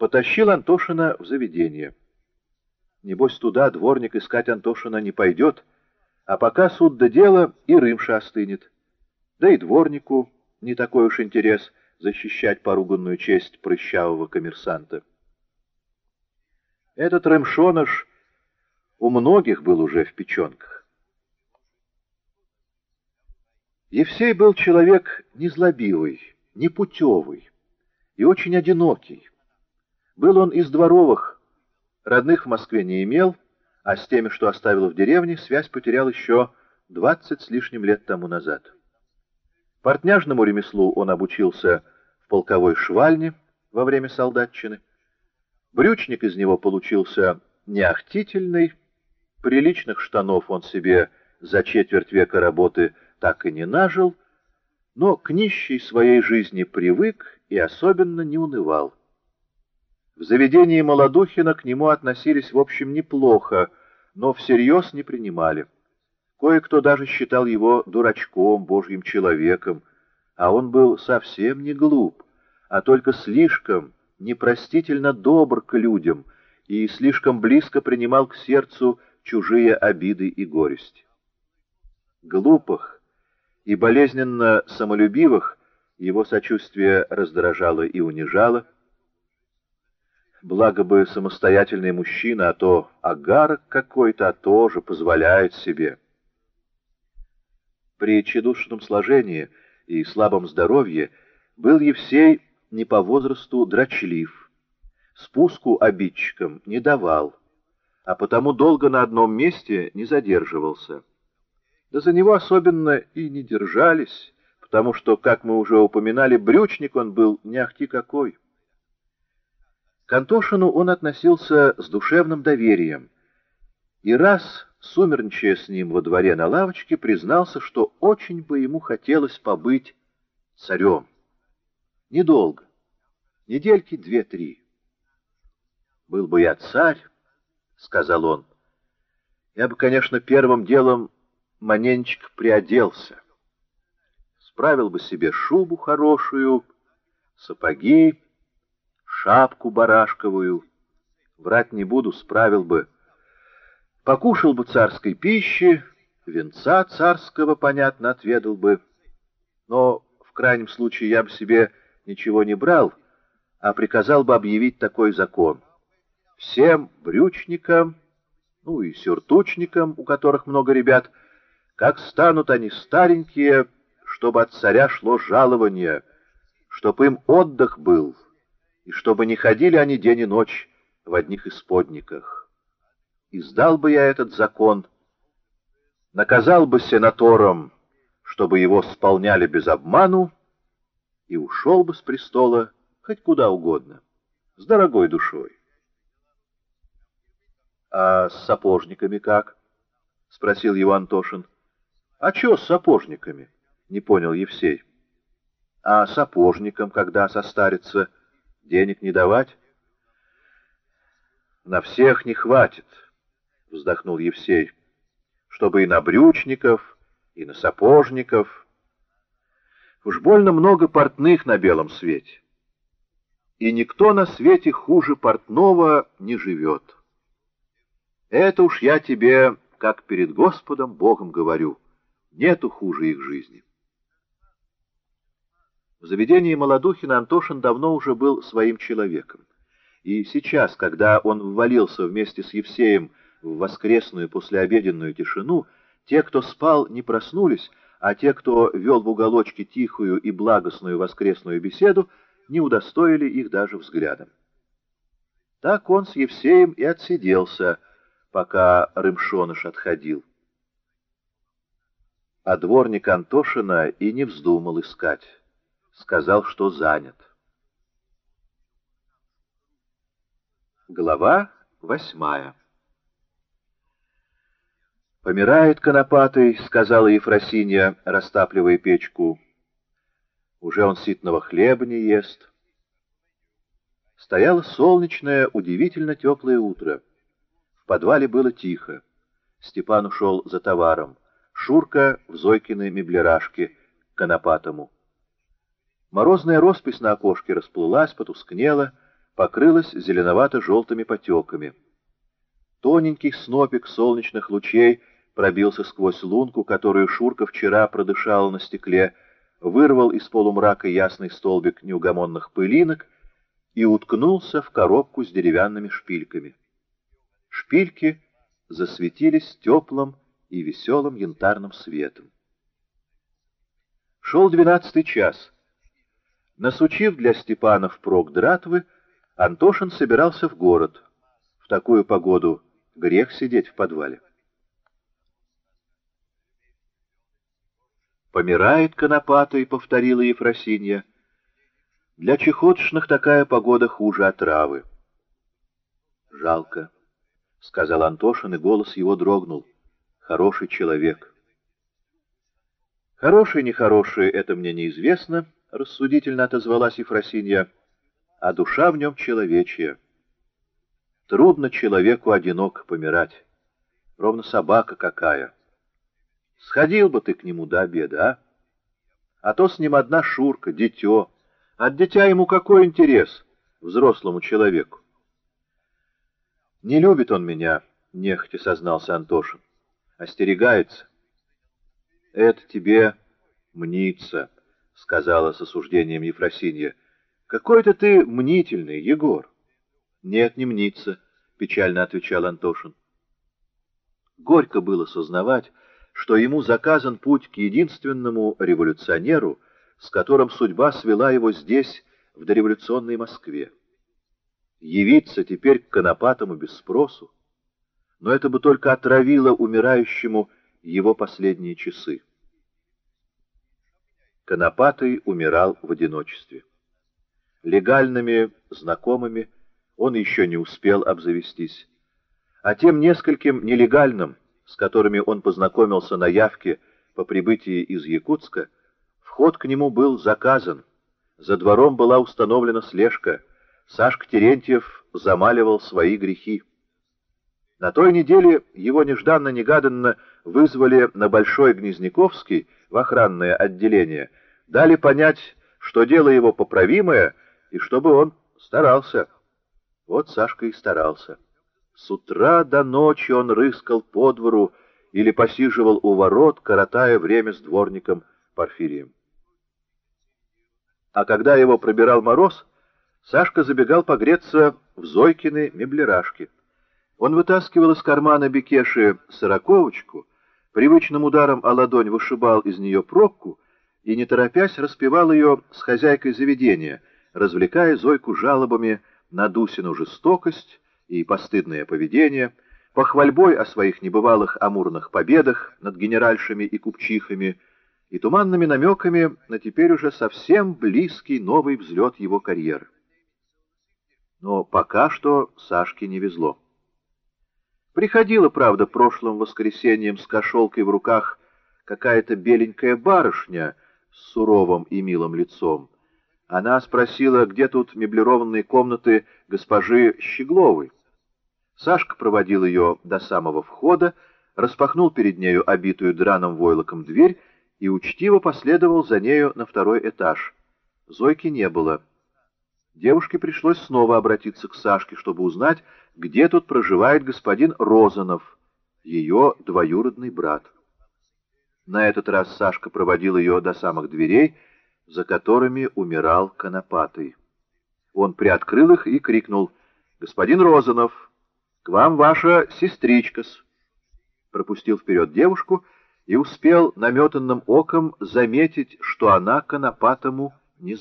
потащил Антошина в заведение. Небось, туда дворник искать Антошина не пойдет, а пока суд до дела и рымша остынет. Да и дворнику не такой уж интерес защищать поруганную честь прыщавого коммерсанта. Этот рымшоныш у многих был уже в печенках. Евсей был человек незлобивый, непутевый и очень одинокий. Был он из дворовых, родных в Москве не имел, а с теми, что оставил в деревне, связь потерял еще двадцать с лишним лет тому назад. Портняжному ремеслу он обучился в полковой швальне во время солдатчины. Брючник из него получился неахтительный, приличных штанов он себе за четверть века работы так и не нажил, но к нищей своей жизни привык и особенно не унывал. В заведении Молодухина к нему относились, в общем, неплохо, но всерьез не принимали. Кое-кто даже считал его дурачком, божьим человеком, а он был совсем не глуп, а только слишком непростительно добр к людям и слишком близко принимал к сердцу чужие обиды и горести. Глупых и болезненно самолюбивых его сочувствие раздражало и унижало, Благо бы самостоятельный мужчина, а то агарок какой-то, а тоже позволяет себе. При тщедушном сложении и слабом здоровье был Евсей не по возрасту дрочлив, спуску обидчикам не давал, а потому долго на одном месте не задерживался. Да за него особенно и не держались, потому что, как мы уже упоминали, брючник он был не ахти какой. К Антошину он относился с душевным доверием, и раз, сумерничая с ним во дворе на лавочке, признался, что очень бы ему хотелось побыть царем. Недолго, недельки две-три. «Был бы я царь», — сказал он, — «я бы, конечно, первым делом маненчик приоделся, справил бы себе шубу хорошую, сапоги, шапку барашковую. Врать не буду, справил бы. Покушал бы царской пищи, венца царского, понятно, отведал бы. Но в крайнем случае я бы себе ничего не брал, а приказал бы объявить такой закон. Всем брючникам, ну и сюртучникам, у которых много ребят, как станут они старенькие, чтобы от царя шло жалование, чтоб им отдых был» и чтобы не ходили они день и ночь в одних исподниках. Издал бы я этот закон, наказал бы сенаторам, чтобы его сполняли без обману, и ушел бы с престола хоть куда угодно, с дорогой душой. — А с сапожниками как? — спросил его Антошин. — А чё с сапожниками? — не понял Евсей. — А сапожникам, когда состарится, — Денег не давать? На всех не хватит, вздохнул Евсей, чтобы и на брючников, и на сапожников. Уж больно много портных на белом свете. И никто на свете хуже портного не живет. Это уж я тебе, как перед Господом Богом говорю, нету хуже их жизни. В заведении Молодухина Антошин давно уже был своим человеком. И сейчас, когда он ввалился вместе с Евсеем в воскресную послеобеденную тишину, те, кто спал, не проснулись, а те, кто вел в уголочке тихую и благостную воскресную беседу, не удостоили их даже взглядом. Так он с Евсеем и отсиделся, пока Рымшоныш отходил. А дворник Антошина и не вздумал искать сказал, что занят. Глава восьмая «Помирает конопатый», — сказала Ефросинья, растапливая печку. «Уже он ситного хлеба не ест». Стояло солнечное, удивительно теплое утро. В подвале было тихо. Степан ушел за товаром. Шурка в Зойкиной меблерашке к конопатому. Морозная роспись на окошке расплылась, потускнела, покрылась зеленовато-желтыми потеками. Тоненький снопик солнечных лучей пробился сквозь лунку, которую Шурка вчера продышала на стекле, вырвал из полумрака ясный столбик неугомонных пылинок и уткнулся в коробку с деревянными шпильками. Шпильки засветились теплым и веселым янтарным светом. Шел двенадцатый час. Насучив для Степана впрок дратвы, Антошин собирался в город. В такую погоду грех сидеть в подвале. «Помирает конопатый», — повторила Ефросинья. «Для чехотшных такая погода хуже отравы». «Жалко», — сказал Антошин, и голос его дрогнул. «Хороший человек». «Хороший, нехороший, это мне неизвестно», — рассудительно отозвалась Ефросинья, — «а душа в нем человечья. Трудно человеку одиноко помирать, ровно собака какая». Сходил бы ты к нему до обеда, а? А то с ним одна Шурка, дитё. От дитя ему какой интерес, взрослому человеку? Не любит он меня, нехотя сознался Антошин. Остерегается. Это тебе мнится, сказала с осуждением Ефросинья. Какой-то ты мнительный, Егор. Нет, не мнится, печально отвечал Антошин. Горько было сознавать, что ему заказан путь к единственному революционеру, с которым судьба свела его здесь, в дореволюционной Москве. Явиться теперь к Конопатому без спросу, но это бы только отравило умирающему его последние часы. Конопатый умирал в одиночестве. Легальными знакомыми он еще не успел обзавестись, а тем нескольким нелегальным, с которыми он познакомился на явке по прибытии из Якутска, вход к нему был заказан. За двором была установлена слежка. Сашка Терентьев замаливал свои грехи. На той неделе его нежданно-негаданно вызвали на Большой Гнезняковский в охранное отделение, дали понять, что дело его поправимое, и чтобы он старался. Вот Сашка и старался. С утра до ночи он рыскал по двору или посиживал у ворот, коротая время с дворником Порфирием. А когда его пробирал мороз, Сашка забегал погреться в Зойкины меблерашки. Он вытаскивал из кармана Бекеши сороковочку, привычным ударом о ладонь вышибал из нее пробку и, не торопясь, распевал ее с хозяйкой заведения, развлекая Зойку жалобами на Дусину жестокость, и постыдное поведение, похвальбой о своих небывалых амурных победах над генеральшами и купчихами и туманными намеками на теперь уже совсем близкий новый взлет его карьеры. Но пока что Сашке не везло. Приходила, правда, прошлым воскресеньем с кошелкой в руках какая-то беленькая барышня с суровым и милым лицом. Она спросила, где тут меблированные комнаты госпожи Щегловой. Сашка проводил ее до самого входа, распахнул перед нею обитую драным войлоком дверь и учтиво последовал за нею на второй этаж. Зойки не было. Девушке пришлось снова обратиться к Сашке, чтобы узнать, где тут проживает господин Розанов, ее двоюродный брат. На этот раз Сашка проводил ее до самых дверей, за которыми умирал Конопатый. Он приоткрыл их и крикнул «Господин Розанов!» К вам ваша сестричка-с. Пропустил вперед девушку и успел наметанным оком заметить, что она конопатому не знает.